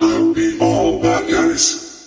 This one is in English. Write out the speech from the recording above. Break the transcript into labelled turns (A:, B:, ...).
A: I'll be